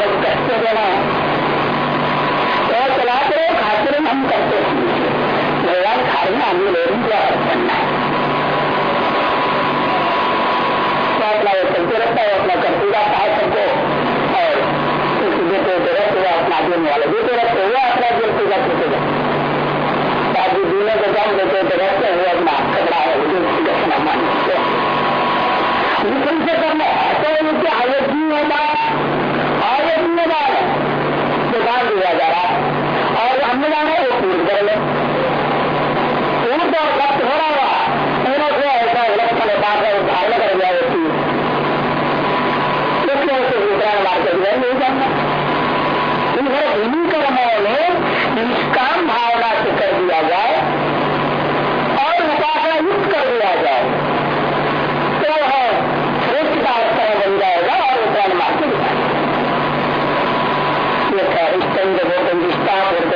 जब करते देना तो चला करो खाते हम करते भगवान खा रहे हम लोगों को अपना वो चलते रहता है अपना करते जाता सबको और उसको देते होते हुआ अपना देने वाले देते रहते हुए अपना जेल पूजा करते जाते बाकी दूल्हे को कम देते होते रहते हुए अपना कपड़ा है उसे दक्षिणा मान सकते हैं लेकिन से करना ऐसा है कि हालत नहीं होता प्रसाद दिया जा रहा है। और हमने जाना है वो पूर्ण कर लो पूर्ण हो रहा होगा पूर्ण से ऐसा लक्षण उपास है धारण कर दिया व्यक्ति इसलिए उसे तो दूसरा मार्ग नहीं जानना इन्हीं कर्मों में निष्काम भावना से कर दिया जाए about what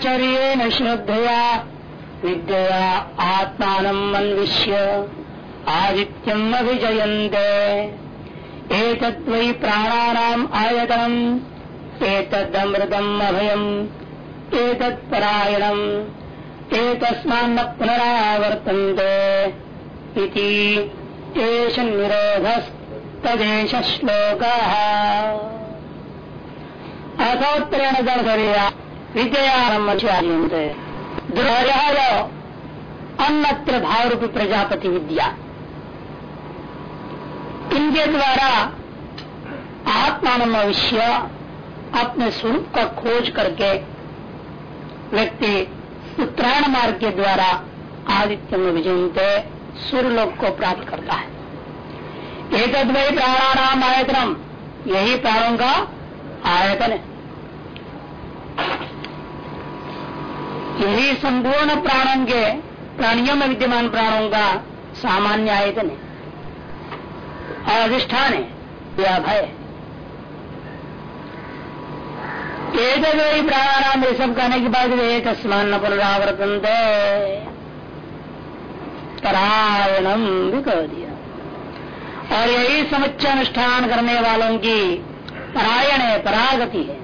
ब्रह्मचर्य श्रद्धया विद्या आत्मान अन्विष्य, आदित्यम अभिजयन्ते। एतद्वै प्राणानाम् आयतनम्, एतदमृतम् अभयम्, एतत्परायणम् एतस्मान्न पुनरावर्तन्ते इति एष निरोधस्तदेश श्लोकः अथोत्तरेण दर्शया अन्नत्र भाव रूपी प्रजापति विद्या। इनके द्वारा आत्मान भविष्य अपने स्वरूप का खोज करके व्यक्ति उत्तरायण मार्ग के द्वारा आदित्य में विजयते सूर्यलोक को प्राप्त करता है। एक वही प्राणाराम आयतनम, यही प्राणों का आयतन है। यही संपूर्ण प्राणों के, प्राणियों में विद्यमान प्राणों का सामान्य आयतन है। और अधिष्ठान है, यह भय एक वही प्राणानाम ये सब कहने के बाद एक स्मान पुनरावर्तन दे परायणम भी कह दिया। और यही समुच्च अनुष्ठान करने वालों की परायण है, परागति है।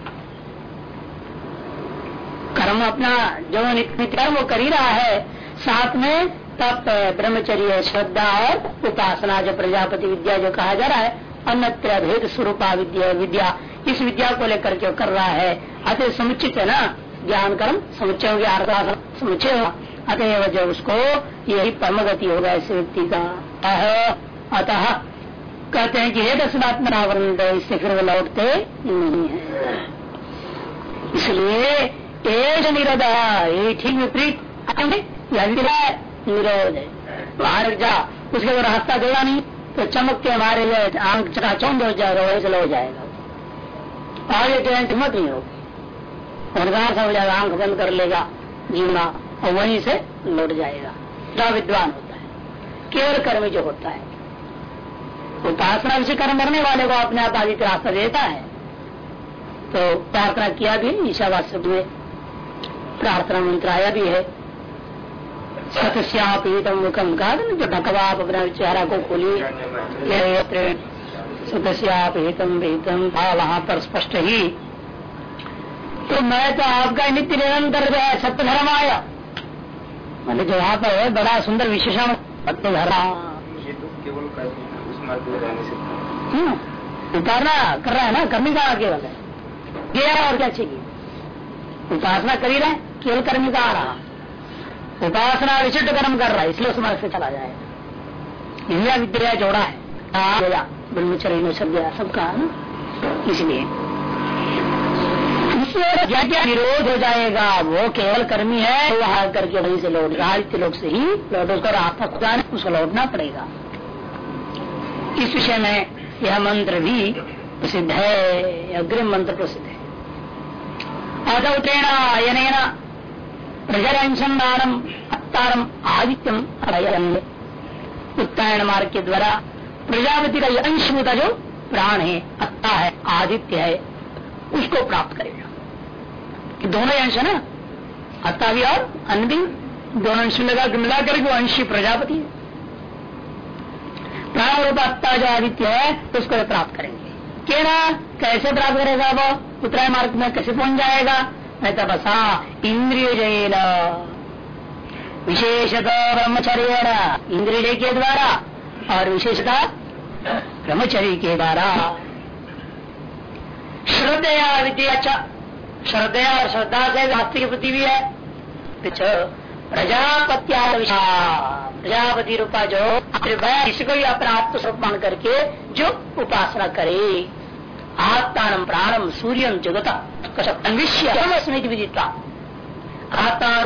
कर्म अपना जो नित्य वो कर ही रहा है। साथ में तप, ब्रह्मचर्य, श्रद्धा और उपासना जो प्रजापति विद्या जो कहा जा रहा है, अन्यत्र भेद स्वरूपा विद्या विद्या। इस विद्या को लेकर के कर रहा है। अतः समुचित है ना? ज्ञान कर्म समुच्चय हो गया समुच्चय होगा अतएव जो उसको यही परम गति होगा इस व्यक्ति का। अह, अतः कहते हैं कि हे दसमात्मनावरण इससे फिर वो लौटते नहीं है। इसलिए एज निरोध ये ठीक विपरीत निरोध है बाहर जा उसके वो रास्ता देगा नहीं तो चमक के हमारे आँख चकाचौंध हो जाएगा वहीं से लो जाएगा आगे तो हिम्मत नहीं होगी अंधकार से हो जाएगा आँख बंद कर लेगा जीवना और वहीं से लौट जाएगा जो विद्वान होता है केवल कर्मी जो होता है उपासना विषय कर्म करने वाले को अपने आप आदित्य रास्ता देता है तो प्रार्थना किया भी ईशावास्य में प्रार्थना मंत्र आया भी है। सतस्यापीतम मुखम कहा जो ढकवा आप अपना चेहरा को खोलिए सतस्यापीतम विहितम था वहाँ पर स्पष्ट ही। तो मैं तो आपका नित्य निरंतर जो है सत्य धर्म आया। मैंने जो वहाँ पर है बड़ा सुंदर विशेषण सत्य धर्म उतारना कर रहा है ना कर्मी का केवल है गया और क्या चाहिए? उपासना कर ही रहे केवल कर्मी का आ रहा उपासना विशिष्ट कर्म कर रहा है, इसलिए उस से चला जाएगा इंद्रिया विद्या जोड़ा है। ब्रह्मचर्य सद्या सबका इसलिए। क्या क्या विरोध हो जाएगा, वो केवल कर्मी है वो वहाँ करके वहीं से लौट, आदित्य लोग से ही लौट, उसको रास्ता खुदा उसको लौटना पड़ेगा। इस विषय में यह मंत्र भी प्रसिद्ध है, अग्रिम मंत्र प्रसिद्ध है। अदौतेण अयन प्रजरंशनानम अत्तारम आदित्यम उत्तरायण मार्ग के द्वारा प्रजापति का अंश होता जो प्राण है अत्ता है आदित्य है उसको प्राप्त करेगा कि दोनों अंश है ना अत्ता भी और अन्न भी दोनों अंश लगा मिला करके वो अंशी प्रजापति है प्राण रूप अत्ता जो आदित्य है तो उसको प्राप्त करेंगे केना कैसे प्राप्त करेगा वो उत्तरायण मार्ग में कैसे पहुँच जाएगा मैं तपसा इंद्रिय जैन विशेषतः ब्रह्मचर्य इंद्रिय के द्वारा और विशेषता ब्रह्मचर्य के द्वारा। श्रद्धया विद्या श्रद्धया और श्रद्धा से वास्तविक के प्रति भी है। प्रजापत्या प्रजापति रूपा जो इसको ही अपना आत्मस्वरूप मान करके जो उपासना करे। आत्मान प्राणम सूर्यम जगत अन्विष्य विदिता आत्मा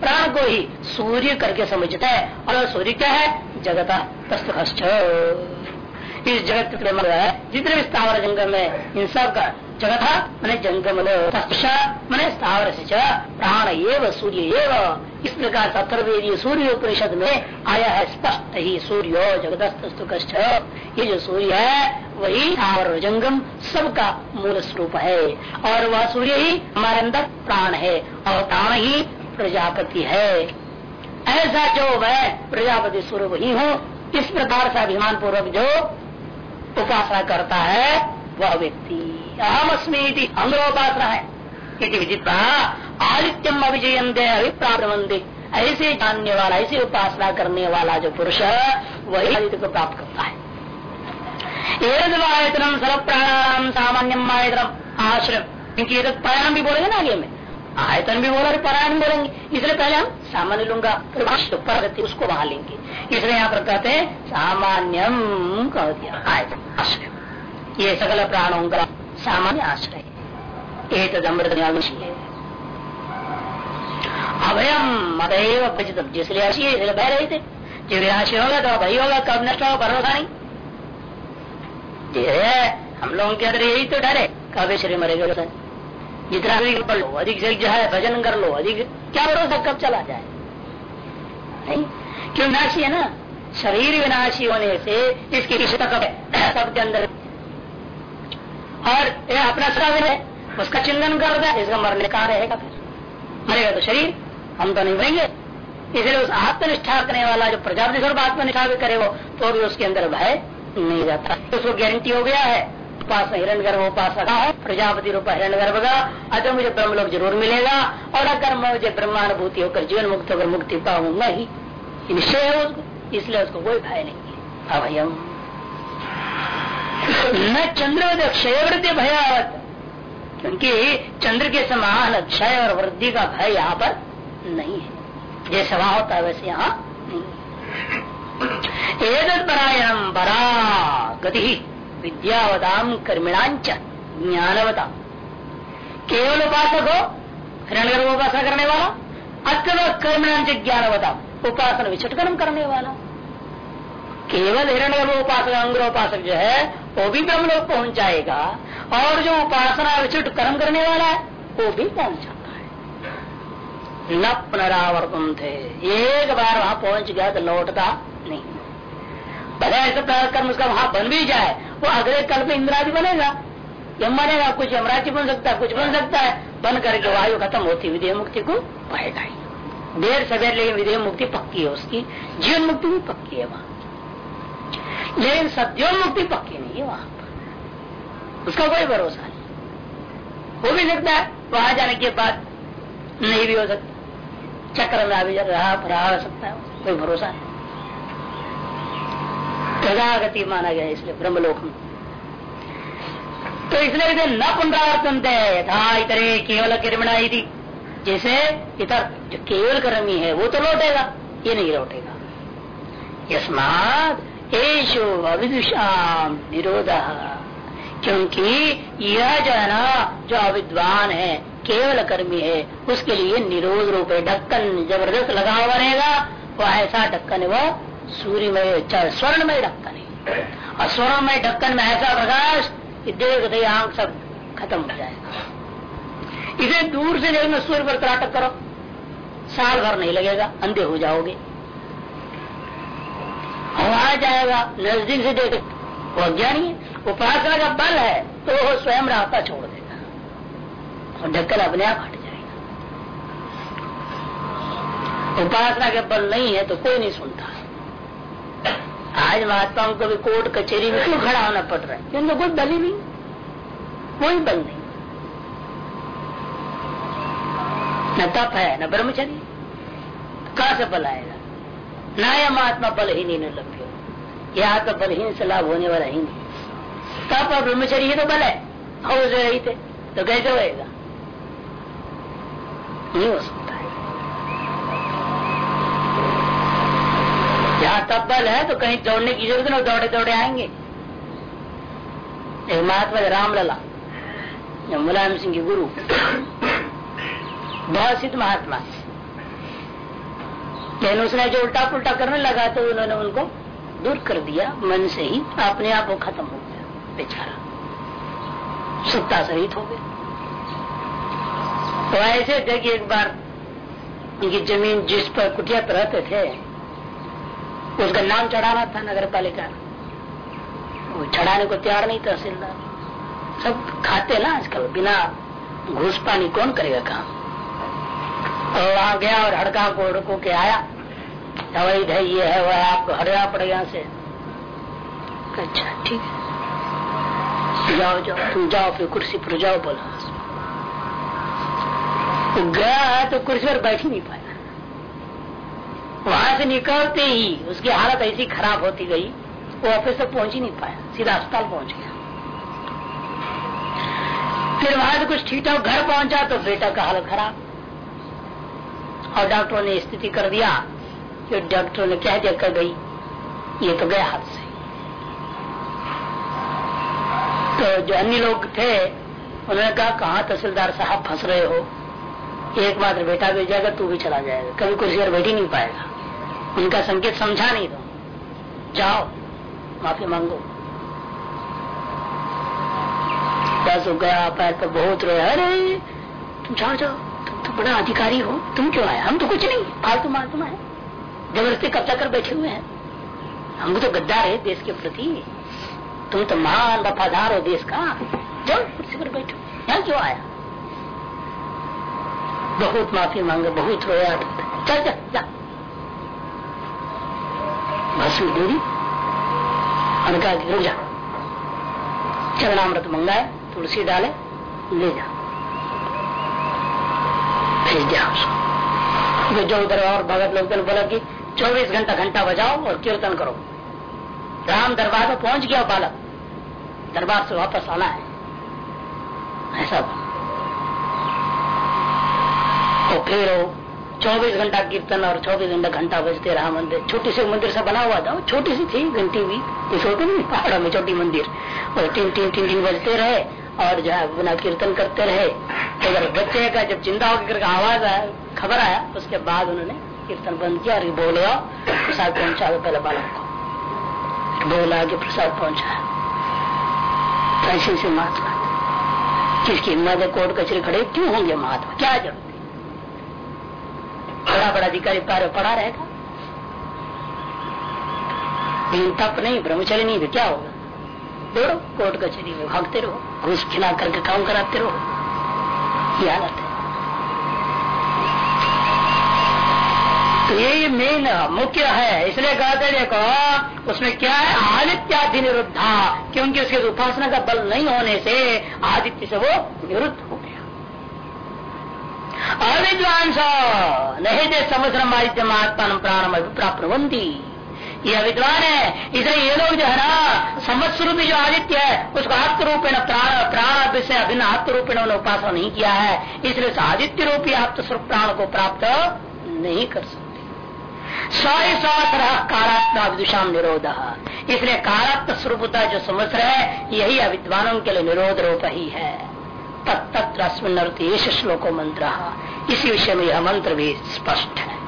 प्राण को ही सूर्य करके समझता है और सूर्य क्या है जगत तस्त इस जगत है जितने भी स्थावर जंगल में इन सब का जगत मैंने जंगम मैंने स्थावर से प्राण एवं, सूर्य एवं। इस प्रकार अथर्वेदीय सूर्य उपनिषद में आया है, स्पष्ट ही सूर्य जगत कष्ट ये जो सूर्य है, वही और जंगम सबका मूल स्वरूप है। और वह सूर्य ही हमारे अंदर प्राण है, और प्राण ही प्रजापति है। ऐसा जो वह प्रजापति स्वरूप ही हो, इस प्रकार से अभिमान पूर्वक जो उपासना करता है, वह व्यक्ति। अहम अस्मी अंग्रोपासना है। विदिता आदित्यम दे अभिप्राप्त ऐसे जानने वाला, ऐसे उपासना करने वाला जो पुरुष है, वही आदित्य को प्राप्त करता है। आयतनम सर्व प्राणायाम सामान्यम आयतनम आश्रम क्योंकि प्राणायाम भी बोलेंगे ना आगे में आयतन भी बोला प्राणायाम बोलेंगे इसलिए पहले हम सामान्य लूँगा प्रगति उसको वहाँ लेंगे इसलिए यहाँ पर कहते हैं सामान्यम कह दिया आयतन आश्रय ये सकल प्राणों का सामान्य आश्रय एक अभयम अतएव अपचित जिस राशि है इसलिए बह रहे थे जब राशि होगा तो भय होगा कब नष्ट होगा भरोसा नहीं हम लोगों के अंदर यही तो डर है। शरीर मरेगा जितना अधिक पढ़ लो, अधिक से जो है भजन कर लो, अधिक क्या भरोसा, कब चला जाए? नहीं? क्यों विनाशी है ना? शरीर विनाशी होने से इसकी इष्ट कब है? सबके अंदर? और ये अपना श्रावण है, उसका चिंतन कर दे इसका मरने का रहेगा फिर। मरेगा तो शरीर, हम तो नहीं मरेंगे। इसलिए उस आत्मनिष्ठा करने वाला जो प्रजापति स्वरूप आत्मनिष्ठा भी करे वो तो भी उसके अंदर भय नहीं जाता। उसको गारंटी हो गया है। उपास हिरण गर्भ उपास रखा है, प्रजापति रूप हिरण गर्भ का। अगर मुझे ब्रह्म लोग ज़रूर मिलेगा। और अगर मैं मुझे ब्रह्मानुभूति होकर जीवन मुक्त होकर मुक्ति पाऊँगा ही निश्चय है उसको। इसलिए उसको कोई भय नहीं है। अभयम। न चंद्रवत क्षयवृत्ति भयावत। क्योंकि चंद्र के समान क्षय और वृद्धि का भय यहाँ पर नहीं है। जैसे वहाँ होता है, वैसे यहाँ नहीं परायणम परा गति विद्यावताम कर्मिणांच ज्ञानवता। केवल उपासक हो हिरण्य उपासना करने वाला अथवा कर्मिणांच ज्ञानवता उपासना विचट कर्म करने वाला केवल हिरण्य उपासक अंग्रोपासक जो है, वो भी ब्रह्म लोग पहुँच जाएगा और जो उपासना विचुट कर्म करने वाला है, वो भी पहुँच जाता है। न पुनरावर्तन थे एक बार वहाँ पहुँच गया तो लौटता नहीं। भले ऐसा कर्म उसका वहाँ बन भी जाए, वो अगले कल में इंद्राजी बनेगा। यम बनेगा, कुछ यमराजी बन सकता है, कुछ बन सकता है। बन करके वायु खत्म होती विधेय मुक्ति को पाएगा ही। देर सवेर लेकिन विधेय मुक्ति पक्की है उसकी। जीवन मुक्ति भी पक्की है वहाँ। लेकिन सत्यों मुक्ति पक्की नहीं है वहाँ पर। उसका कोई भरोसा नहीं। हो भी सकता है, वहाँ जाने के बाद नहीं भी हो सकता। चक्र में रहा रहा सकता है, कोई भरोसा नहीं। तदागति माना गया इसलिए ब्रह्मलोक में तो इसलिए न पुनरावर्तन था इतरे केवल किरमणा थी जैसे इतर जो केवल कर्मी है, वो तो लौटेगा, ये नहीं लौटेगा। यस्मात येषु अविदुषाम निरोध, क्योंकि यह जो है ना, जो अविद्वान है, केवल कर्मी है, उसके लिए निरोध रूप है ढक्कन ज़बरदस्त लगा हुआ रहेगा वो ऐसा ढक्कन वो सूर्यमय स्वर्णमय ढक्कन है। और स्वर्णमय ढक्कन में ऐसा प्रकाश देख आँख सब खत्म हो जाएगा। इसे दूर से देखना सूर्य पर त्राटक करो। साल भर नहीं लगेगा, अंधे हो जाओगे। आ जाएगा, नज़दीक से देख वो अज्ञानी है उपासना का बल है तो वो स्वयं रास्ता छोड़ देगा। और ढक्कन अपने आप हट जाएगा। उपासना के बल नहीं है तो कोई नहीं सुनता। आज महात्माओं को भी कोर्ट कचेरी में क्यों खड़ा होना पड़ रहा है? क्योंकि कोई बल ही नहीं। कोई बल नहीं। न तप है न ब्रह्मचर्य। कहा से बल आएगा? नाया महात्मा बल ही नहीं लभ्य यह तो बलहीन से लाभ होने वाला ही नहीं। तप और ब्रह्मचर्य तो बल है। और रही थे तो कैसे होएगा? नहीं हो सकता। है जहाँ तप बल है तो कहीं दौड़ने की ज़रूरत नहीं, दौड़े दौड़े आएँगे। महात्मा रामलला मुलायम सिंह के गुरु। बहुत सिद्ध महात्मा। लेकिन उसने जो उल्टा पुल्टा करने लगा तो उन्होंने उनको दूर कर दिया, मन से ही अपने आप वो खत्म हो गया, बेचारा। सत्ता सहित हो गया। तो ऐसे थे कि एक बार उनकी ज़मीन जिस पर कुटिया पर रहते थे उसका नाम चढ़ाना था नगर पालिका वो चढ़ाने को तैयार नहीं तहसीलदार सब खाते ना आजकल, बिना घूस पानी कौन करेगा काम? और वहाँ गया और हड़का को हड़को के आया अवैध है ये है, वह आपको हटना पड़ेगा यहाँ से। अच्छा ठीक है। जाओ जाओ, तुम जाओ, फिर कुर्सी पर जाओ, बोला। गया तो कुर्सी पर बैठ ही नहीं पाया। वहाँ से निकलते ही उसकी हालत ऐसी खराब होती गई, वो ऑफ़िस तक पहुँच ही नहीं पाया, सीधा अस्पताल पहुँच गया। फिर वहाँ से कुछ ठीक ठाक घर पहुँचा तो बेटा का हालत खराब। और डॉक्टरों ने स्थिति कर दिया कि डॉक्टरों ने कह दिया कर गई, ये तो गया हाथ से। तो जो अन्य लोग थे, उन्होंने कहा कहा तहसीलदार साहब फंस रहे हो? एक बार बेटा भी जाएगा, तू भी चला जाएगा। कभी कुर्सी पर बैठ ही नहीं पाएगा। उनका संकेत समझा नहीं तुम जाओ, माफ़ी मांगो। बस गया, पैर पर बहुत रोया। अरे, तुम जाओ जाओ। तुम तो बड़ा अधिकारी हो। तुम क्यों आए? हम तो कुछ नहीं। फालतू मालतू है ज़बरदस्ती कब्जा कर बैठे हुए हैं। हम तो गद्दार है देश के प्रति। तुम तो महान वफादार हो देश का। जाओ, कुर्सी पर बैठो। यहाँ क्यों आया? बहुत माफ़ी मांगे, बहुत रोया। चल चल, जा। भस्म दूरी और कहा रुक जा। चरणामृत मंगाए, तुलसी डाले, ले जा। भेज दिया उसको। जो उधर और भगत लोग बोला कि 24 घंटा घंटा बजाओ और कीर्तन करो। राम दरबार में पहुँच गया बालक। दरबार से वापस आना है। ऐसा तो फिर चौबीस घंटा कीर्तन और चौबीस घंटा घंटा बजते रहा मंदिर। छोटी सी मंदिर से बना हुआ था छोटी सी थी, घंटी भी। छोटी नहीं, पहाड़ों में छोटी मंदिर। और तीन तीन तीन टीन बजते रहे और जो है बिना कीर्तन करते रहे। तो अगर बच्चे का जब ज़िंदा होकर आवाज़ आया, खबर आया, उसके बाद उन्होंने कीर्तन बंद किया और बोला प्रसाद पहुँचा पहले बालक को। बोला कि प्रसाद पहुँचाया ऐसे ऐसे महात्मा। किसकी हिम्मत कोर्ट कचरे खड़े, क्यों होंगे महात्मा? क्या ज़रूरत? बड़ा बड़ा अधिकारी कार्य पड़ा रहेगा लेकिन तप नहीं, ब्रह्मचर्य नहीं तो क्या होगा? दौड़ो, कोर्ट कचहरी में भागते रहो, घूस खिला करके काम कराते रहो। ये हालत है। तो ये मेन मुख्य है, इसलिए कहते देखो, उसमें क्या है? आदित्यादि निरुद्धा, क्योंकि उसके उपासना का बल नहीं होने से आदित्य से वो निरुद्ध हो अविद्वांस नहीं दे समुद्रम आदित्य महात्मा प्राणम प्राप्त ये अविद्वान है इसलिए ये लोग जो है ना समस्वरूपी जो आदित्य है, उसको आत्मरूपेण प्राण प्राण से अभिन्न आत्मरूपेण उन्होंने उपासना नहीं किया है। इसलिए आदित्य रूपी आत्मस्वरूप प्राण को प्राप्त नहीं कर सकते। स्वयं कारात्मा विदुषाम निरोध। इसलिए कारात्म स्वरूपता जो रहे हैं, यही अविद्वानों के लिए निरोध रूप ही है। तत्त्र श्लोको मंत्र इसी विषय में यह मंत्र भी स्पष्ट है।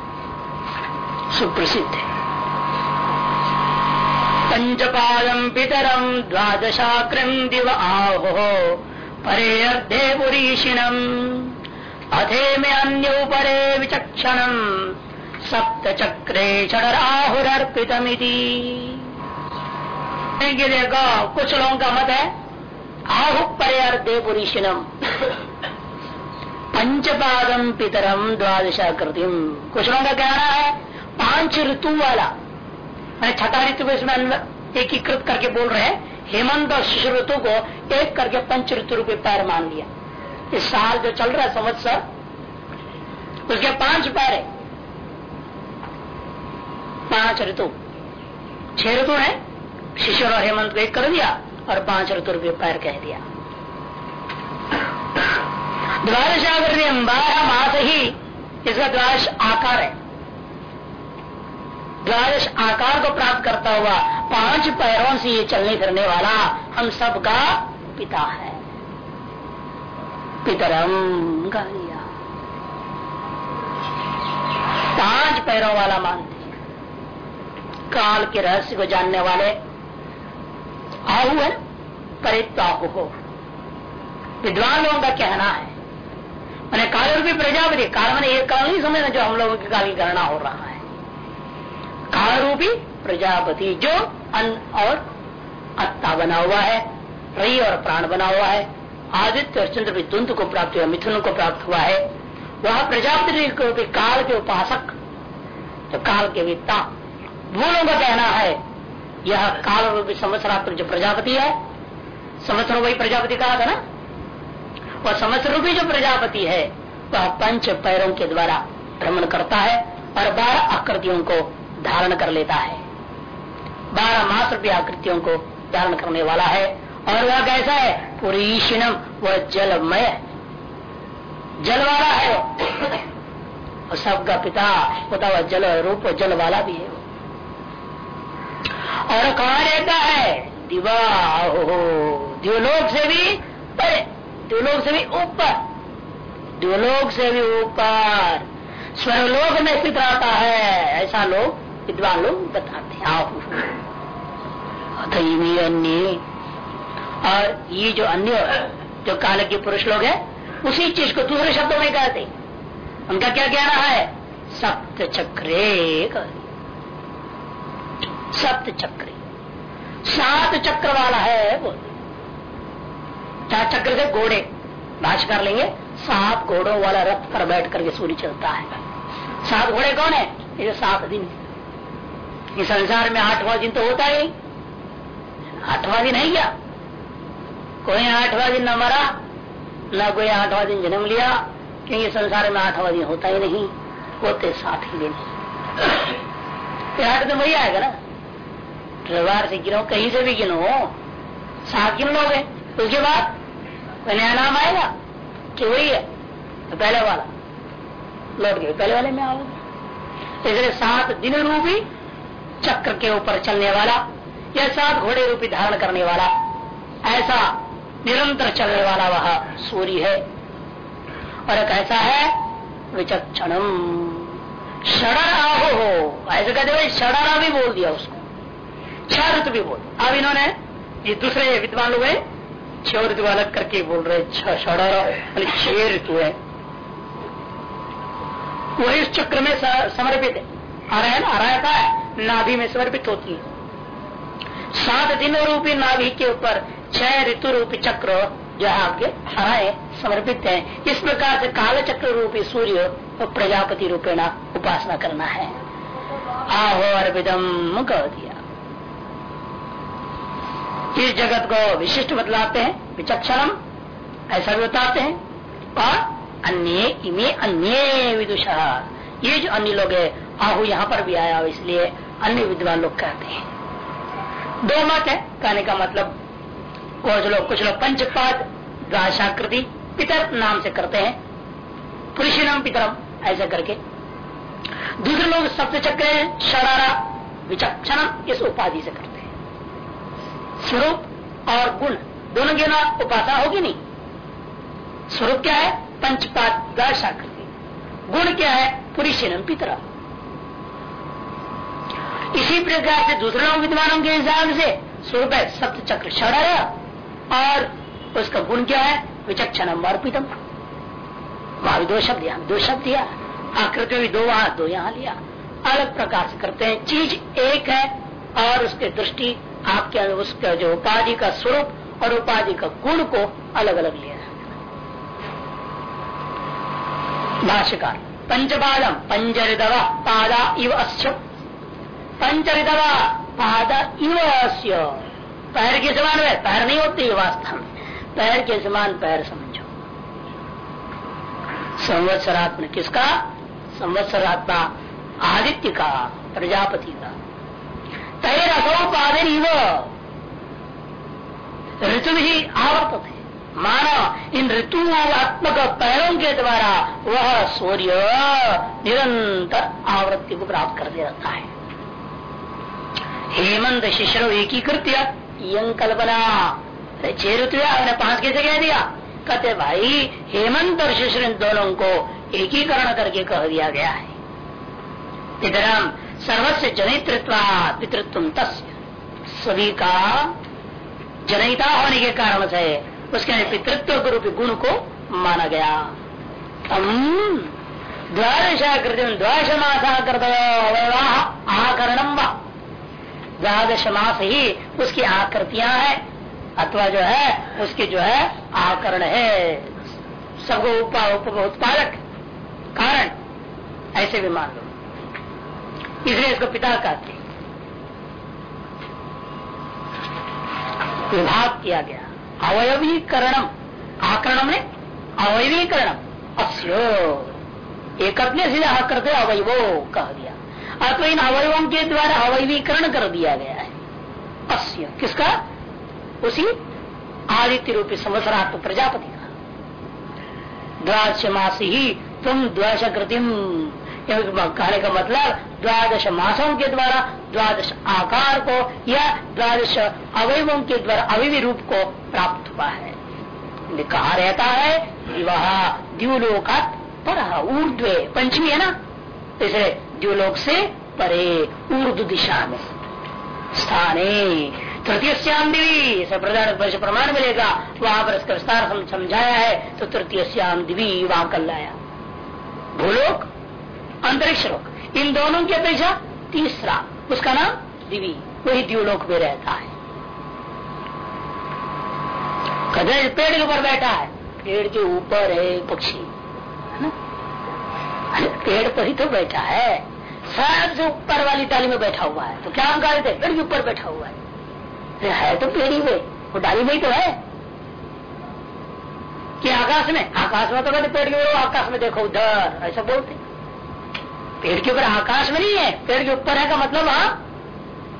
सुप्रसिद्ध है। पंचपादम पितरम द्वादशाक्रम दिव आहो, परे अर्धे पुरीषिणम। अधे में अन्य परे विचक्षणम। सप्त चक्रे षडराहुरर्पितमिति देखो, कुछ लोगों का मत है आहु पर देवपुरीषिनम पंचपादम पितरम द्वादशा कृतिम कुछ लोगों का कहना है? पाँच ऋतु वाला। मैं छठा ऋतु को इसमें एकीकृत करके बोल रहे हैं। हेमंत और शिशु ऋतु को एक करके पंच ऋतु रुपये पैर मान लिया। इस साल जो चल रहा है संवत्सर, उसके पाँच पैर है। पाँच ऋतु। छह ऋतु है। शिशुर और हेमंत को एक कर दिया। और पाँच ऋतु पैर कह दिया। द्वादशाकृति बारह मास ही, इसका द्वादश आकार है। द्वादश आकार को प्राप्त करता हुआ पाँच पैरों से ये चलने फिरने वाला हम सबका पिता है। पितरम दिया पाँच पैरों वाला मानते काल के रहस्य को जानने वाले आहु है परित्व आहु हो विद्वान लोगों का कहना है। मैंने काल रूपी प्रजापति काल मैंने एक काल नहीं समझना जो हम लोगों की काल की गणना हो रहा है। काल रूपी प्रजापति जो अन्न और अत्ता बना हुआ है, रई और प्राण बना हुआ है, आदित्य और चंद्र भी द्वंद को प्राप्त हुआ, मिथुन को प्राप्त हुआ है। वह प्रजापति काल के उपासक जो काल के वित्ता भूलों का कहना है यह काल रूपी संवत्सरात्मक जो प्रजापति है, संवत्सर वही प्रजापति कहा था ना? वह संवत्सर रूपी जो प्रजापति है, वह पंच पैरों के द्वारा भ्रमण करता है और बारह आकृतियों को धारण कर लेता है। बारह मास रूपी आकृतियों को धारण करने वाला है और वह कैसा है? पुरीशिनम वह जलमय। जल वाला है और सबका पिता होता हुआ जल रूप, जल वाला भी है और कहा रहता है? दिवा दिवलोक से भी परे दिवलोक से भी ऊपर दिवलोक से भी ऊपर। स्वर्लोक में स्थित रहता है। ऐसा लोग, विद्वान लोग बताते हैं। अन्य और ये जो अन्य, जो काल के पुरुष लोग हैं, उसी चीज़ को दूसरे शब्दों में कहते उनका क्या कहना है? सप्त चक्रे सप्त चक्रे। सात चक्र वाला है बोल चार चक्र से घोड़े। भाष कर लेंगे, सात घोड़ों वाला रथ पर बैठ करके सूर्य चलता है। सात घोड़े कौन है? ये सात दिन। इस संसार में आठवां दिन तो होता ही आठवां दिन है क्या? कोई आठवां दिन न मरा, न कोई आठवां दिन जन्म लिया, क्योंकि संसार में आठवां दिन होता ही नहीं। होते सात ही दिन। आठ दिन वही आएगा ना? रविवार से गिनो कहीं से भी गिनो सात गिन लोगे, उसके बाद कोई नया नाम आएगा? कि वही है तो पहले वाला, लौट गए पहले वाले में आओगे इसलिए सात दिन रूपी चक्र के ऊपर चलने वाला, या सात घोड़े रूपी धारण करने वाला, ऐसा निरंतर चलने वाला वह सूर्य है। और एक ऐसा है, विचक्षणम। षडराहो हो, ऐसे कहते भाई षडरा भी बोल दिया उसको। छह ऋतु भी बोल। अब इन्होंने ये दूसरे विद्वान लोग छह ऋतु अलग करके बोल रहे छह छह ऋतु है। वही उस चक्र में समर्पित है। अरहन अरहता है, नाभि में समर्पित होती है। सात दिनों रूपी नाभि के ऊपर छह ऋतु रूपी चक्र जो है आपके हराए, समर्पित है। इस प्रकार से काल चक्र रूपी सूर्य और प्रजापति रूपेणा उपासना करना है। आहो अर्पितम कह दिया इस जगत को विशिष्ट बतलाते हैं, विचक्षणम, ऐसा भी बताते हैं। और अन्य इमे अन्य विदुषा। ये जो अन्य लोग है आहु यहाँ पर भी आया इसलिए अन्य विद्वान लोग कहते हैं। दो मत है, कहने का मतलब कुछ लोग कुछ लोग पंचपाद द्वाशाकृति पितर नाम से करते हैं। पुरुषिनम पितरम, ऐसा करके। दूसरे लोग सप्त चक्र है, शरारा विचक्षण इस उपाधि से करते स्वरूप और गुण दोनों के ना उपासना होगी नहीं। स्वरूप क्या है? पंचपाद द्वाशाकृति गुण क्या है? पुरुषिनम पितरा इसी प्रकार से दूसरे लोग विद्वानों के हिसाब से। स्वरूप है सप्त चक्र शरारा और उसका गुण क्या है? विचक्षणम अर्पितम। वहाँ भी दो शब्द यहाँ, दो शब्द दिया। आकृति भी दो, वहाँ दो यहाँ लिया। अलग प्रकार से करते हैं। चीज़ एक है और उसके दृष्टि आपके उसका जो उपाधि का स्वरूप और उपाधि का गुण को अलग अलग लिया भाष्यकार पंचपादम पंचरिदवा, पादा इव अश्य पंचरिदवा, पादा इव अश्य पैर के समान है, पैर नहीं होती, वास्तव में। पैर के समान, पैर समझो। संवत्सरात्म किसका? संवत्सरात्मा आदित्य का, प्रजापति का। तैर असोपादन ऋतु ही आवर्त है मानो इन ऋतुआत्मक पैरों के द्वारा वह सूर्य निरंतर आवृत्ति को प्राप्त करते रहता है। हेमंत शिशर एकीकृत यंग कल्पना। छह ऋतु आपने पाँच कैसे कह दिया। कहते, भाई, हेमंत और शिशर दोनों को एकीकरण करके कह दिया गया है। इधरम सर्वस्व जनितृत्व पितृत्व तस् सभी का जनिता होने के कारण से उसके पितृत्व रूप गुण को माना गया। तम द्वादश मासा कृत आकरणम व। द्वादश मास ही उसकी आकृतियाँ है, अथवा जो है, उसके जो है आकरण है। सबको उत्पादक कारण, ऐसे भी मान लो। इसलिए इसको पिता कहते विभाग किया गया। अवयवीकरणम। आकरणम में अवयवीकरणम। अस्यो। एक अपने सीधा करते अवयवो कह दिया। अथवा इन अवयवों के द्वारा अवयवीकरण कर दिया गया है। अस्य। किसका? उसी आदित्य रूपी संवत्सरात्म प्रजापति का। द्वादश मास ही तुम द्वादश कृतिम कहने का मतलब द्वादश मासों के द्वारा, द्वादश आकार को या द्वादश अवयवों के द्वारा अवयवी रूप को प्राप्त हुआ है। कहा रहता है विवाह द्यूलोका पर, ऊर्ध्वे, पंचमी है ना? इसे द्यूलोक से परे ऊर्द दिशा में। स्थाने तृतीय श्याम देवी प्रधान प्रमाण मिलेगा। वहाँ पर इसका विस्तार समझाया है तो तृतीय श्याम देवी वहाँ कर लाया भूलोक अंतरिक्ष लोक इन दोनों की अपेक्षा तीसरा, उसका नाम दिवी। वही द्यूलोक में रहता है। कदर पेड़ के ऊपर बैठा है। पेड़ के ऊपर है पक्षी। है ना? पेड़ पर ही तो बैठा है। सबसे ऊपर वाली डाली में बैठा हुआ है। तो क्या हम थे? पेड़ के ऊपर बैठा हुआ है। है तो पेड़ ही में वो डाली में ही तो है। कि आकाश में? आकाश में तो कहते पेड़ के ऊपर आकाश में देखो उधर। ऐसा बोलते पेड़ के ऊपर आकाश में नहीं है। पेड़ के ऊपर है का मतलब हाँ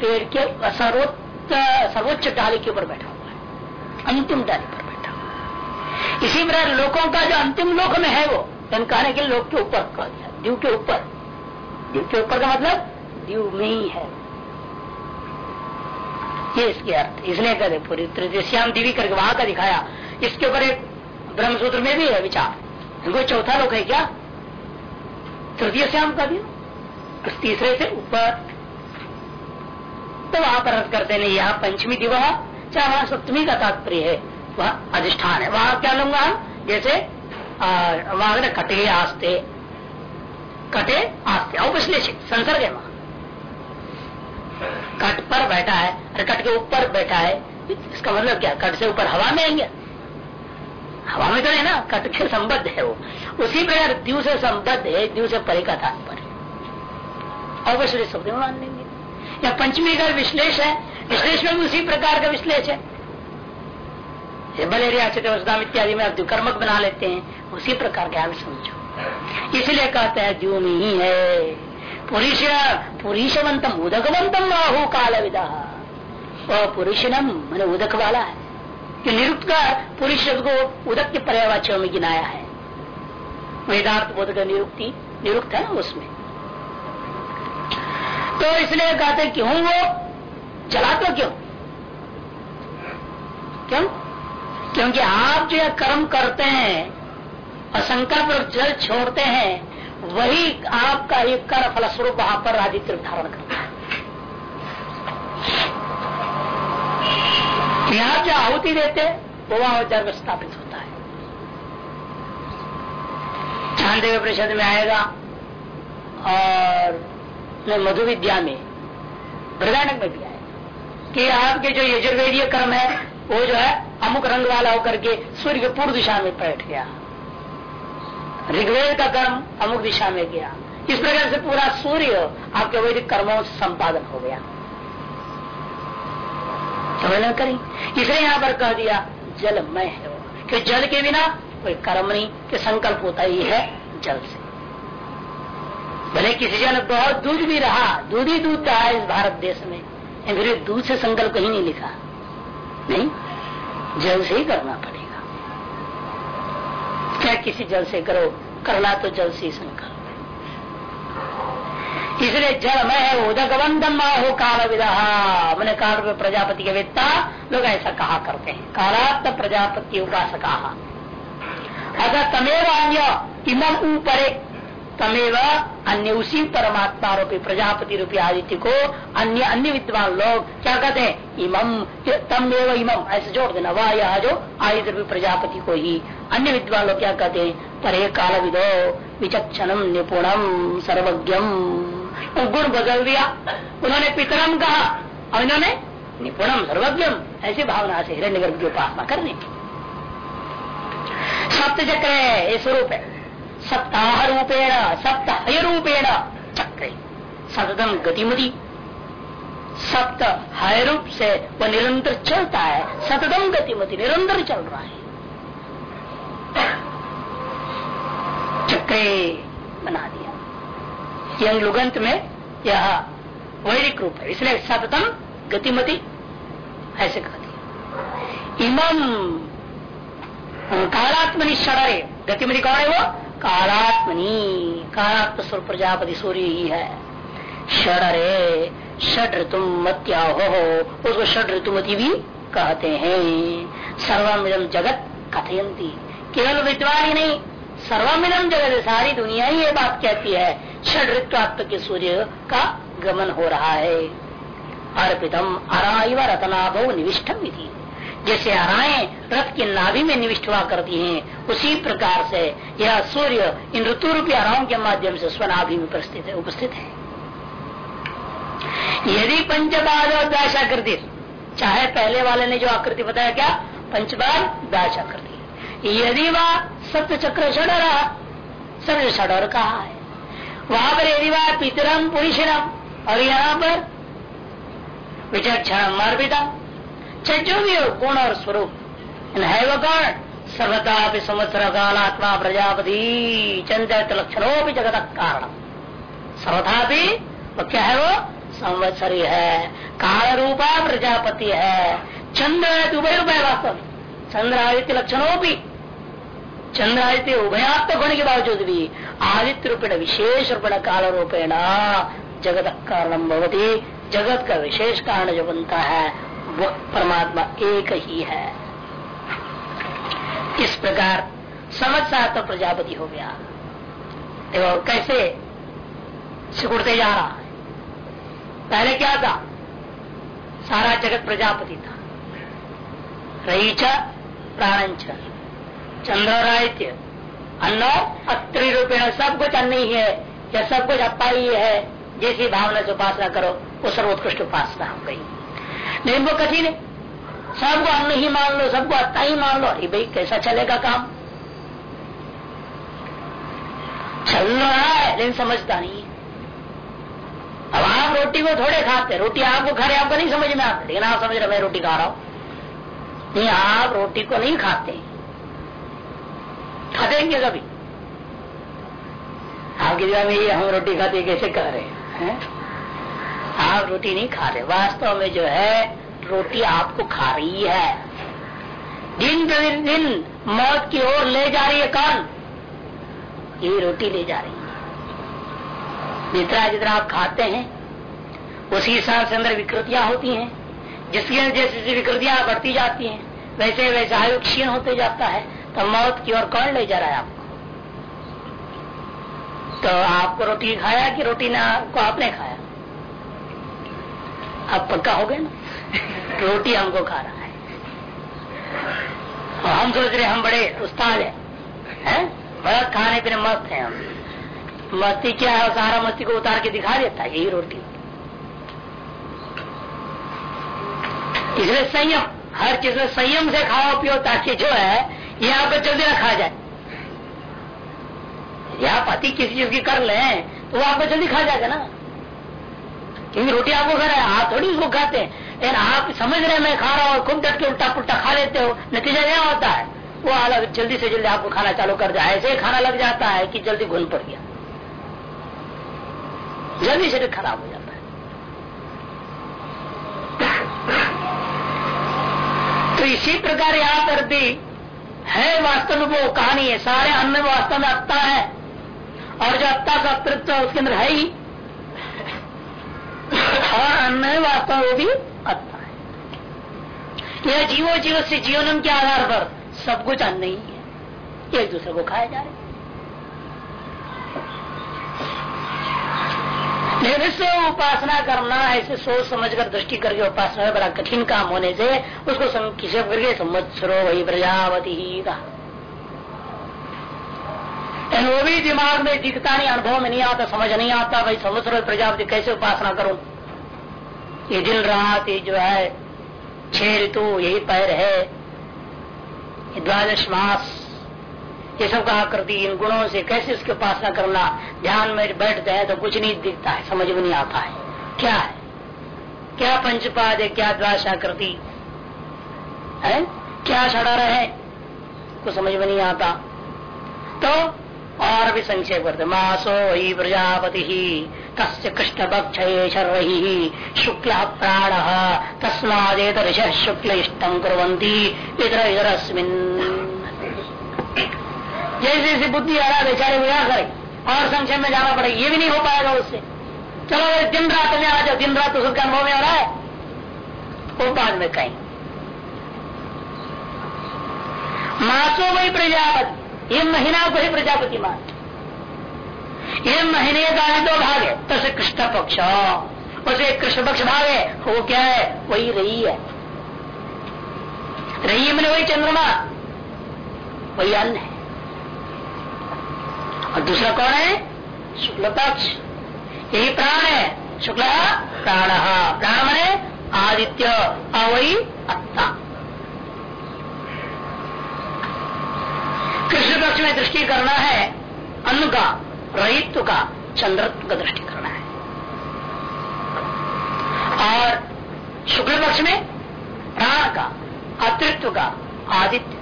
पेड़ के सर्वोच्च सर्वोच्च डाली के ऊपर बैठा हुआ है। अंतिम डाली पर बैठा हुआ इसी प्रकार लोगों का जो अंतिम लोक में है वो कहने के लोक के ऊपर कह दिया, दीव के ऊपर। दीव के ऊपर का मतलब दीव में ही है। ये इसके अर्थ इसलिए कहते पूरी तृतीय श्याम देवी करके वहाँ का दिखाया। इसके ऊपर एक ब्रह्मसूत्र में भी है विचार। चौथा लोक है क्या? तृतीय श्याम का उस तीसरे से ऊपर। तो वहाँ पर अर्थ करते नहीं, यहाँ पंचमी दिवह, चाहे वहाँ सप्तमी का तात्पर्य है, वह अधिष्ठान है। वहाँ क्या लूँगा जैसे वहाँ कटे आस्ते कटे आस्ते औपश्लेषिक संसर्ग है वहाँ। कट पर बैठा है, अरे कट के ऊपर बैठा है, इसका मतलब क्या? कट से ऊपर हवा में आएँगे? हवा में तो है ना कट के संबद्ध है वो। उसी प्रकार द्यू से संबद्ध है द्यू से परे। का तात्पर्य अवश्य शब्द में मान लेंगे या पंचमी का विश्लेष है, विश्लेष में उसी प्रकार का विश्लेष है। इत्यादि में आप कर्मक बना लेते हैं, उसी प्रकार के आप समझो। इसलिए कहते हैं, द्यू में ही पुरुष पुरुषवंतम उदकवंतम आहू काल विदा पुरुषनम मैंने उदक वाला है। कि निरुक्त का पुरुष शब्द को उदक के पर्यावाच्यों में गिनाया है। वेदार्थ बोध का निरुक्ति निरुक्त है ना उसमें। तो इसलिए कहते क्यों वो जला तो क्यों? क्यों? क्योंकि आप जो कर्म करते हैं और संकल्प जल छोड़ते हैं, वही आपका एक कर फलस्वरूप वहाँ पर आदित्य धारण करता है। यहाँ जो आहुति देते वो वहाँ जन्म स्थापित होता है। चांदेव परिषद में आएगा और मधु विद्या में बृदानक में भी आएगा। कि आपके जो यजुर्वेदीय कर्म है, वो जो है, अमुक रंग वाला होकर के सूर्य के पूर्व दिशा में बैठ गया। ऋग्वेद का कर्म अमुक दिशा में गया। इस प्रकार से पूरा सूर्य आपके वैदिक कर्मों से संपादन हो गया। तो करें। इसलिए यहाँ पर कह दिया जलमय है। वो कि जल के बिना कोई कर्म नहीं, कि संकल्प होता ही है जल से। भले किसी जन बहुत दूध भी रहा, दूध ही दूध रहा इस भारत देश में फिर दूध से संकल्प कहीं नहीं लिखा। नहीं, जल से ही करना पड़ेगा। क्या किसी जल से करो, करना तो जल से ही संकल्प इसलिए जल में है उदकवंतम हो काल विदा मैंने काल प्रजापति के वेत्ता लोग ऐसा कहा करते हैं। कालात प्रजापति उपासका। अगर तमेव अन्य इमम ऊपरे, तमेव अन्य उसी परमात्मा रूपी प्रजापति रूपी आदित्य को अन्य अन्य विद्वान लोग क्या कहते हैं? इमम तमेव इमम ऐसे जोड़ देना, वह, यह जो आदित्य रूपी प्रजापति को ही अन्य विद्वान लोग क्या कहते हैं? परे काल विदो विचक्षणम निपुणम सर्वज्ञम। गुण बदल दिया। उन्होंने पितरम कहा, और इन्होंने निपुणम, सर्वज्ञम, ऐसी भावना से हिरण्य गर्भ की उपासना करने की। सप्त चक्र है ये स्वरूप है। सप्ताह रूपेण सप्ताह रूपेण चक्र। सततम गतिमति। सप्त हय रूप से वह निरंतर चलता है। सततम गतिमति निरंतर चल रहा है। चक्रे बना दिया। यंग लुगंत में यह वैरिक रूप है। इसलिए सततम गतिमति ऐसे कह दिया इमम कालात्मनि षडरे। गतिमति कौन है वो? कालात्मनि। कालात्म स्वरूप प्रजापति सूर्य ही है। षडरे षड ऋतु मत्या हो उसको षड ऋतुमती भी कहते हैं। सर्वमिदम जगत कथयंती केवल विद्वान ही नहीं सर्वमिदम जगत सारी दुनिया ही ये बात कहती है। षड ऋतु के सूर्य का गमन हो रहा है। अर्पितम अराइव रतनाभव निविष्टम विधि जैसे अराए रथ की नाभि में निविष्ट हुआ करती हैं, उसी प्रकार से यह सूर्य इन ऋतु रूपी अराओं के माध्यम से स्वनाभि में उपस्थित है उपस्थित है। यदि पंचबाद और आकृति चाहे पहले वाले ने जो आकृति बताया क्या? पंचबाद आकृति यदि वह सप्त चक्र षडर सप्त कहा है? वहाँ पर यदि वह पितरम पुरुषरम और यहाँ पर विचक्षण मार्पिता। जो भी हो गुण और स्वरूप। है वो कौन सर्वता संवत्सर कालात्मा प्रजापति चंद्र लक्षणों भी जगत कारण सर्वथा भी वो क्या है वो? संवत्सरी है। काल रूपा प्रजापति है। चंद्र है उभय रूप है वास्तव चंद्र आदित्य लक्षणों भी चंद्र आदित्य उभयात्म होने के बावजूद भी आदित्य रूपेण विशेष रूपेण काल रूपेण जगत कारण भवती। जगत का विशेष कारण जो बनता है, वो परमात्मा एक ही है। इस प्रकार समझ तो प्रजापति हो गया। देखो कैसे सिकुड़ते जा रहा है। पहले क्या था? सारा जगत प्रजापति था। रही प्राणंच चंद्रादित्य अन्न अत्रि रूपेण सब कुछ अन्न ही है। या सब कुछ अत्ता ही है जैसी भावना से उपासना करो, वो सर्वोत्कृष्ट उपासना हो गई लेकिन वो कठिन है। सबको अन्न ही मान लो, सबको अत्ता ही मान लो, अरे भाई, कैसा चलेगा काम? चल रहा है लेकिन समझता नहीं अब आप रोटी को थोड़े खाते रोटी आपको खा रहे आपको नहीं समझ में आता। लेकिन आप समझ रहे मैं रोटी खा रहा हूँ। नहीं, आप रोटी को नहीं खाते। हैं कभी? आपकी जगह में ये हम रोटी खाते कैसे कह रहे हैं? है? आप रोटी नहीं खा रहे, वास्तव में जो है, रोटी आपको खा रही है। दिन प्रतिदिन मौत की ओर ले जा रही है कौन? ये रोटी ले जा रही है। जितना जितना आप खाते हैं, उसी हिसाब से अंदर विकृतियाँ होती हैं। जिसकी जैसे जैसे विकृतियाँ बढ़ती जाती हैं वैसे वैसे आयु क्षीण होते जाता है। तो मौत की ओर कौन ले जा रहा है आपको? तो आपको रोटी खाया कि रोटी ना को आपने खाया? अब पक्का हो गया ना? रोटी हमको खा रहा है। और हम सोच रहे हम बड़े उस्ताद है, हैं? बड़ा खाने पीने मस्त है हम। मस्ती क्या है? सारा मस्ती को उतार के दिखा देता है यही रोटी। इसलिए संयम हर चीज़ में संयम से खाओ पियो ताकि जो है ये आपको जल्दी ना खा जाए। या पति किसी चीज़ की कर ले तो वो आपको जल्दी खा जाएगा ना। क्योंकि रोटी आपको खा रहा है, आप थोड़ी उसको खाते हैं। लेकिन आप समझ रहे मैं खा रहा हूँ खुद डट के उल्टा पुल्टा खा लेते हो, नतीजा क्या होता है, वो अलग जल्दी से जल्दी आपको खाना चालू कर दिया ऐसे खाना लग जाता है कि जल्दी घुन पड़ गया। जल्दी शरीर खराब हो जाता है। तो इसी प्रकार यहाँ पर भी है वास्तव में वो कहानी है। सारे अन्न वास्तव में अत्ता है। और जो अत्ता का अस्तित्व उसके अंदर है ही। और अन्न वास्तव वो भी अत्ता है। यह जीवो जीव से जीवन के आधार पर सब कुछ अन्न ही है। एक दूसरे को खाया जा रहा लेकिन इससे उपासना करना, ऐसे सोच समझ कर दृष्टि करके उपासना में बड़ा कठिन काम होने से उसको संक्षेप करके संवत्सरो वही प्रजावती वो भी दिमाग में दिखता नहीं, अनुभव में नहीं आता, समझ नहीं आता, भाई संवत्सर प्रजापति, कैसे उपासना करूँ? ये दिन रात ये जो है, छह ऋतु, यही पैर है। द्वादश मास ये सब कहा करती इन गुणों से कैसे उसकी उपासना करना। ध्यान में बैठते हैं तो कुछ नहीं दिखता है, समझ में नहीं आता है। क्या है? क्या पंचपाद है, क्या द्वादशा करती है? क्या छड़ा रहे? कुछ समझ में नहीं आता। तो और भी संक्षेप करते मासो ही प्रजापति ही तस्य कृष्ण पक्ष रही शुक्ल प्राण तस्मादेत ऋष शुक्ल इष्टम कुरंती इधर इधर जैसे जैसे बुद्धि आ रहा बेचारे वो यहाँ करे और संक्षेप में जाना पड़ेगा। ये भी नहीं हो पाएगा उससे। चलो दिन रात में आ जाओ, दिन रात तो अनुभव में आ रहा है। वो बाद में कहीं। मासो वही प्रजापति। ये महीना को ही प्रजापति मान ये महीने का दो भाग है। तो कृष्ण पक्ष। उसे कृष्ण पक्ष भाग है। वो क्या है? वही रही है। रही मैंने वही चंद्रमा। वही अन्न है। और दूसरा कौन है? शुक्ल पक्ष यही प्राण है। शुक्ल प्राण। प्राण मने आदित्य अवई अत्ता कृष्ण पक्ष में दृष्टि करना है। अन्न का, रहित्व का, चंद्रत्व का दृष्टि करना है। और शुक्ल पक्ष में प्राण का, अतृत्व का, आदित्य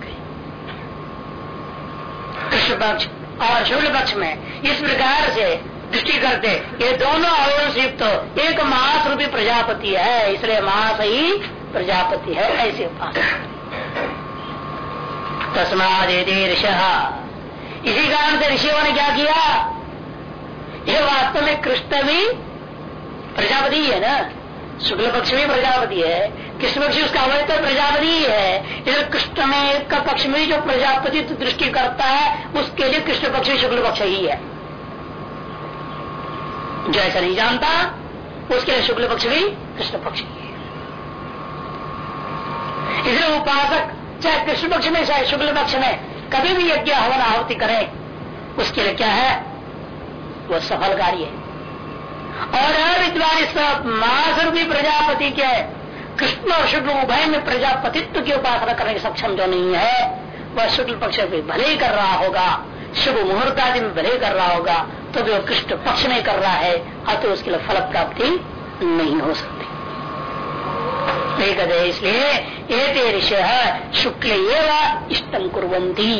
कृष्ण पक्ष और शुक्ल पक्ष में इस प्रकार से दृष्टि करते, ये दोनों अवयव से युक्त एक मास रूपी प्रजापति है, इसलिए मास ही प्रजापति है, ऐसे उपासना ऋष इसी कारण से ऋषियों ने क्या किया? ये वास्तव में कृष्ण भी प्रजापति है ना? शुक्ल पक्ष में प्रजापति है। कृष्ण पक्ष उसका अवैध तो प्रजापति ही। है इधर कृष्ण में का पक्ष में जो प्रजापति दृष्टि करता है, उसके लिए कृष्ण पक्ष शुक्ल पक्ष ही है। जो ऐसा नहीं जानता, उसके लिए शुक्ल पक्ष भी कृष्ण पक्ष ही है। इसलिए उपासक, चाहे कृष्ण पक्ष में, चाहे शुक्ल पक्ष में, कभी भी यज्ञ, हवन, आहुति करे, उसके लिए क्या है? वह सफल कार्य है। और विद्वान इस मास रूपी प्रजापति के कृष्ण और शुक्ल उभय में प्रजापतित्व की उपासना करने के सक्षम जो नहीं है, वह शुक्ल पक्ष में भले ही कर रहा होगा, शुभ मुहूर्त आदि में भले ही कर रहा होगा तो भी वो कृष्ण पक्ष में कर रहा है, अतः उसके लिए फल प्राप्ति नहीं हो सकती। इसलिए, ये ऋष शुक्ल इष्टम कुरंती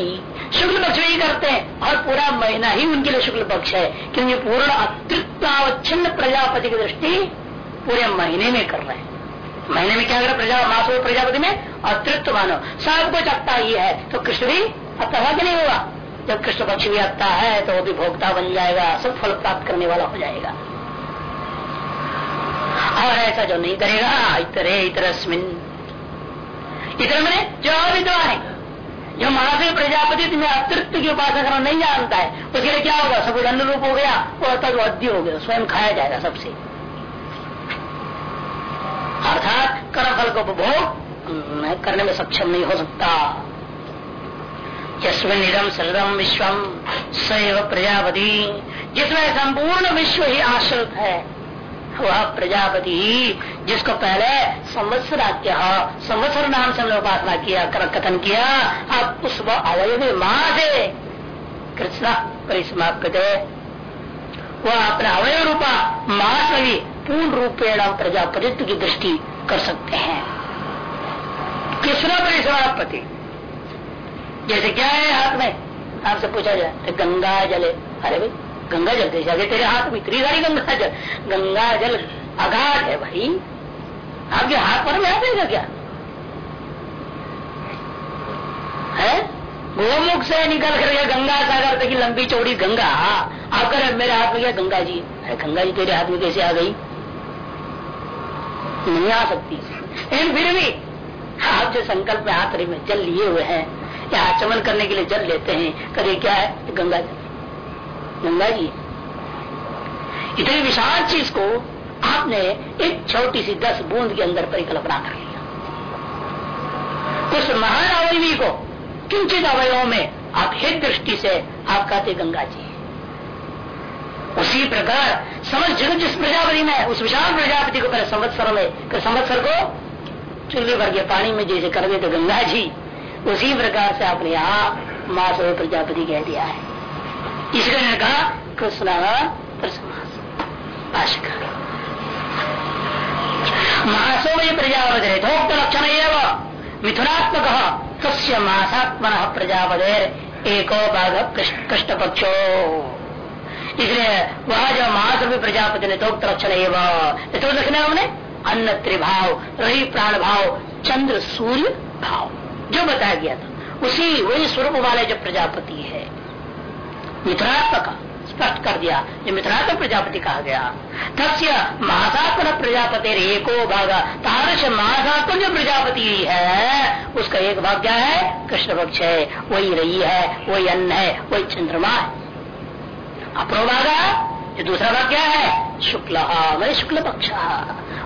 शुक्ल पक्ष में ही करते हैं, और पूरा महीना ही उनके लिए शुक्ल पक्ष है, क्योंकि पूर्ण अतृप्तावच्छिन्न प्रजापति की दृष्टि पूरे महीने में कर रहे हैं। महीने में क्या कर, प्रजा, मासो प्रजापति में अतृत्व मानो। सब कुछ अत्ता ही है। तो कृष्ण भी कि नहीं हुआ जब कृष्ण पक्ष भी अत्ता है तो वो भी भोक्ता बन जाएगा। सब फल प्राप्त करने वाला हो जाएगा। और ऐसा जो नहीं करेगा, इतरे, इतरस्मिन। इतर मैंने जो अविद्वान है। जो महावीर प्रजापति में अतृत्व की उपासना करना नहीं जानता है, उसके लिए क्या होगा? सब कुछ रूप हो गया वो अद्य हो गया, स्वयं खाया जाएगा सबसे। अर्थात कर्म फल को उपभोग करने में सक्षम नहीं हो सकता। जस्मिन इदम सर्वम विश्वम सैव प्रजापति। जिसमें संपूर्ण विश्व ही आश्रित है, वह प्रजापति जिसको पहले संवत्सरात्य संवत्सर नाम से उपासना किया कर कथन किया, अब उस अवयवी माँ से कृष्ण परिसमाप्त वह अपना अवय रूपा माँ से भी पूर्ण रूपेण प्रजापतित्व की दृष्टि कर सकते हैं। कृष्ण परिसमापति जैसे क्या है हाथ में? आपसे पूछा जाए तो गंगा जल, अरे भाई, गंगा जल जैसे आगे तेरे हाथ में, इतनी सारी गंगा जल। गंगा जल अगाध है भाई। आपके हाथ पर में आ जाएगा क्या? है? गोमुख से निकल कर गंगा सागर तक लंबी चौड़ी गंगा। आप कर मेरे हाथ में क्या गंगा जी? अरे गंगा जी तेरे हाथ में कैसे आ गई? नहीं आ सकती। लेकिन फिर भी आप जो संकल्प में में जल लिए हुए हैं, या आचमन करने के लिए जल लेते हैं, कभी क्या है? गंगा जी। गंगा जी, इतनी विशाल चीज़ को आपने एक छोटी सी दस बूंद के अंदर परिकल्पना कर लिया उस महान अवयवी को किंचित अवयवों में आप हित दृष्टि से आप कहते गंगा जी। उसी प्रकार समझ जगत जिस प्रजापति में उस विशाल प्रजापति को पहले संवत्सर में संवत्सर को चूल्हे भर के पानी में जैसे कर देते गंगा जी, उसी प्रकार से आपने यहाँ मास प्रजापति कह दिया है। इसलिए कहा, कृष्ण मासो में प्रजापति यथोक्त लक्षण एवं, मिथुनात्मक, तस्य मासात्मन प्रजापदेर एको भाग कृष्ण पक्षो इसलिए वह जो मास भी प्रजापति ने तो लक्षण एवं तो लक्षण हमने? अन्न त्रिभाव रही प्राण भाव, चंद्र सूर्य भाव, जो बताया गया था। उसी वही स्वरूप वाले जो प्रजापति है, मिथुनात्मक, स्पष्ट कर दिया, जो मिथुनात्मक प्रजापति कहा गया। तस्य महासात्मक प्रजापति एको भाग। तारस महासात्मक जो प्रजापति है, उसका एक भाग क्या है? कृष्ण पक्ष है, वही रही है, वही अन्न है, वही चंद्रमा है। अपरो भागा जो दूसरा भाग क्या है? शुक्ल वही शुक्ल पक्ष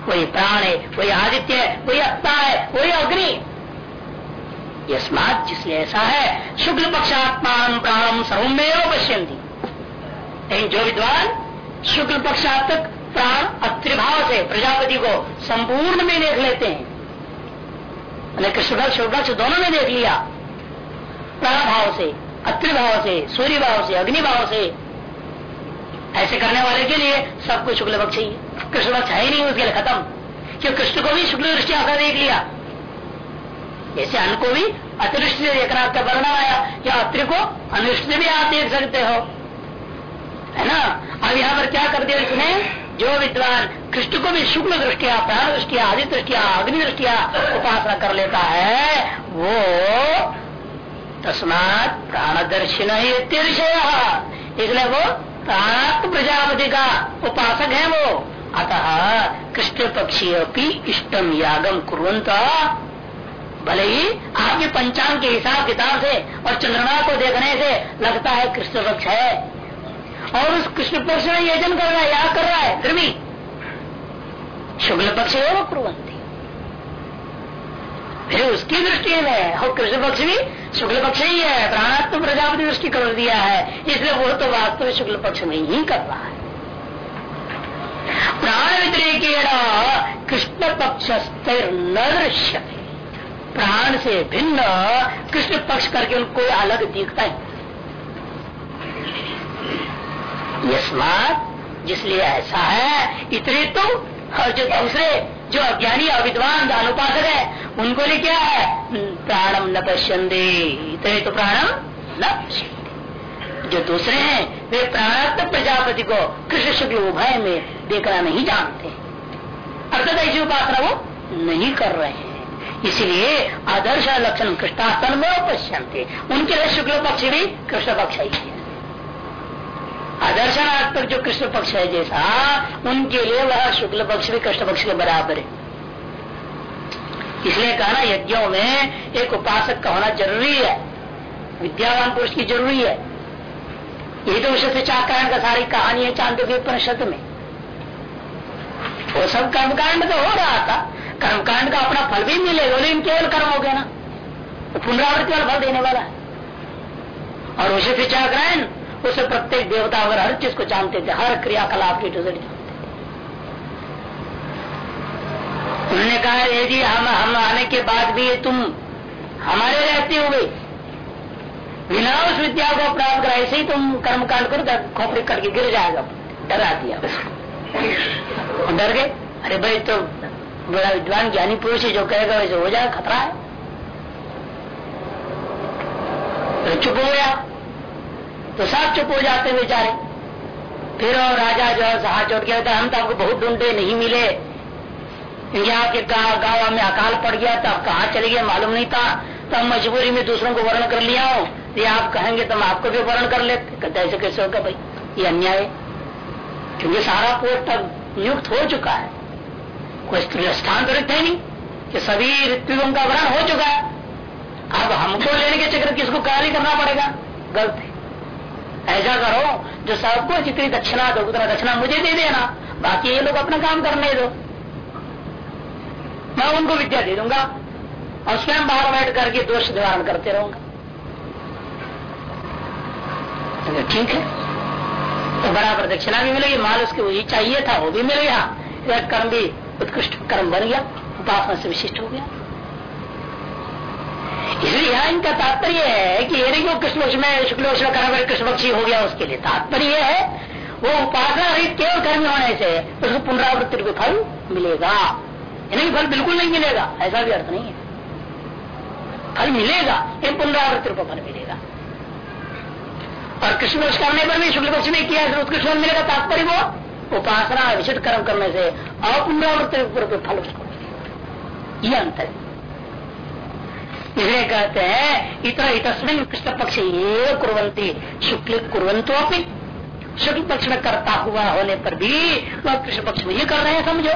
वही प्राण है, वही आदित्य है, वही अत्ता है, वही अग्नि। यस्मात जिसलिए ऐसा है, शुक्ल पक्षात्मान प्राणम सर्वमेव पश्यंती लेकिन जो विद्वान शुक्ल पक्षात्मक प्राण अत्रिभाव से, प्रजापति को संपूर्ण में देख लेते हैं। कृष्ण शुक्ल दोनों में देख लिया। प्राण भाव से, अत्रिभाव से सूर्य भाव से अग्नि भाव से ऐसे करने वाले के लिए सबको शुक्ल पक्ष ही कृष्ण पक्ष है ही नहीं, उसके लिए खत्म। क्यों? कृष्ण को भी शुक्ल दृष्टि आकर देख लिया। जैसे अन्न को भी अतिरिष्ट देखना आपका वर्णन आया या अत्र को अनिष्ट भी आप देख सकते हो? है ना? अब यहाँ पर क्या कर दिया इसने जो विद्वान कृष्ण को भी शुक्ल दृष्टिया प्राण दृष्टिया आदि दृष्टिया अग्नि दृष्टिया उपासना कर लेता है, वो तस्मात प्राणदर्शन इसलिए वो प्राणात्म प्रजापति का उपासक है वो। अतः कृष्ण पक्षी अपनी इष्टम यागम कुरंत भले ही आपके पंचांग के हिसाब किताब से और चंद्रमा को देखने से लगता है कृष्ण पक्ष है। और उस कृष्ण पक्ष में यजन कर रहा है याद कर रहा है फिर भी शुक्ल पक्ष है वो कुरंती फिर उसकी दृष्टि में और कृष्ण पक्ष भी, शुक्ल पक्ष ही है, प्राणात्म प्रजापति दृष्टि कर दिया है, इसलिए वो तो वास्तव में शुक्ल पक्ष में ही कर रहा है। प्राण व्यतिरेक कृष्ण पक्ष न दृश्य प्राण से भिन्न कृष्ण पक्ष करके उनको अलग दिखता है। यस्मात, जिसलिए ऐसा है, इतने तो और जो दूसरे जो अज्ञानी अविद्वान अनुपासक है, उनको लिए क्या है? प्राणम न पश्यंदे इतने तो प्राणम न जो दूसरे हैं, वे प्राणात्म प्रजापति को कृष्ण शुक्ल उभय में देखना नहीं जानते। अर्थात ऐसी उपासना वो नहीं कर रहे हैं। इसलिए आदर्श लक्षण कृष्णास्तन में पश्यंते उनके लिए शुक्ल पक्ष भी कृष्ण पक्ष ही है। आदर्शनात्मक जो कृष्ण पक्ष है जैसा, उनके लिए वह शुक्ल पक्ष भी कृष्ण पक्ष के बराबर है। इसलिए कहना यज्ञों में एक उपासक का होना ज़रूरी है। विद्यावान पुरुष की ज़रूरी है। यही तो से चाकारण का सारी कहानी है चाँद के उपनिषद में। वो सब कर्मकांड तो हो रहा था। कर्मकांड का अपना फल भी मिलेगा, लेकिन केवल कर्म हो गया ना। तो पुनरावृत्ति वाला फल देने वाला है। और उसे से चाक्रायण उसे प्रत्येक देवता अगर हर चीज़ को जानते थे, हर क्रियाकलाप की टू उन्होंने कहा यदि हम हम आने के बाद भी तुम हमारे रहते हुए बिना उस विद्या को प्राप्त कर ऐसे ही तुम कर्म कांड करो खोपड़ी करके गिर जाएगा। डरा दिया। डर गए। अरे भाई तो बड़ा विद्वान ज्ञानी पुरुष जो कहेगा, वैसे हो जाएगा, खतरा है। तो चुप हो गया। तो सब चुप हो जाते बेचारे। फिर और राजा जो है हाथ चोट गया हम तो आपको बहुत ढूंढे, नहीं मिले। यहाँ के गाँव में अकाल पड़ गया था कहाँ चले गए, मालूम नहीं था। तो हम मजबूरी में दूसरों को वर्ण कर लिया हो। ये आप कहेंगे तो हम आपको भी वर्ण कर लेते। कहते, ऐसे कैसे होगा भाई? ये अन्याय क्योंकि सारा पोस्ट अब नियुक्त हो चुका है। कोई स्थान तो है नहीं, कि सभी ऋतुओं का वर्ण हो चुका है। अब हमको लेने के चक्र किसको कार्य करना पड़ेगा? गलत है। ऐसा करो, जो सबको जितनी दक्षिणा दो उतना दक्षिणा मुझे दे देना। बाकी ये लोग अपना काम करने दो। मैं उनको विद्या दे दूँगा और स्वयं बाहर बैठ करके दोष निवारण करते रहूँगा। तो ठीक है। तो बराबर दक्षिणा भी मिलेगी, माल उसके वही चाहिए था, वो भी मिल गया। कर्म भी उत्कृष्ट कर्म बन गया, उपासना से विशिष्ट हो गया। इसलिए यहाँ इनका तात्पर्य है कि ये वो कृष्ण पक्ष में शुक्लोष में कर्म कृष्ण पक्षी हो गया उसके लिए। तात्पर्य है, वो उपासना रहित केवल कर्म होने से उसको पुनरावृत्ति को फल मिलेगा। यानी फल बिल्कुल नहीं मिलेगा। ऐसा भी अर्थ नहीं है। फल मिलेगा, ये पुनरावृत्ति को फल मिलेगा। और कृष्ण पक्ष करने पर भी शुक्ल पक्ष में किया उत्कृष्ण मिलेगा, तात्पर्य वो उपासना विशिष्ट कर्म करने से अपुनरावृत्ति फल उसको मिलेगा। ये अंतर है। इसलिए कहते हैं, इतना इतस्मिन कृष्ण पक्ष ये कुरंती शुक्ल कुरंतो शुक्ल पक्ष में करता हुआ होने पर भी वह कृष्ण पक्ष में ये कर रहे हैं, समझो।